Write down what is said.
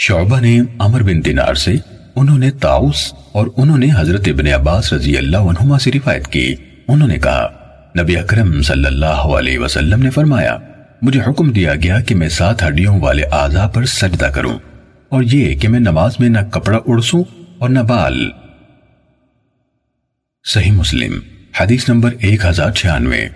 شعبہ نے عمر بن دینار سے انہوں نے تاؤس اور انہوں نے حضرت ابن عباس رضی اللہ عنہما سے روایت کی۔ انہوں نے کہا، نبی اکرم صلی اللہ علیہ وسلم نے فرمایا، مجھے حکم دیا گیا کہ میں سات ہڈیوں والے اعضاء پر سجدہ کروں اور یہ کہ میں نماز میں نہ کپڑا اڑسوں اور نہ بال۔ صحیح مسلم، حدیث نمبر ایک ہزار چھیانوے۔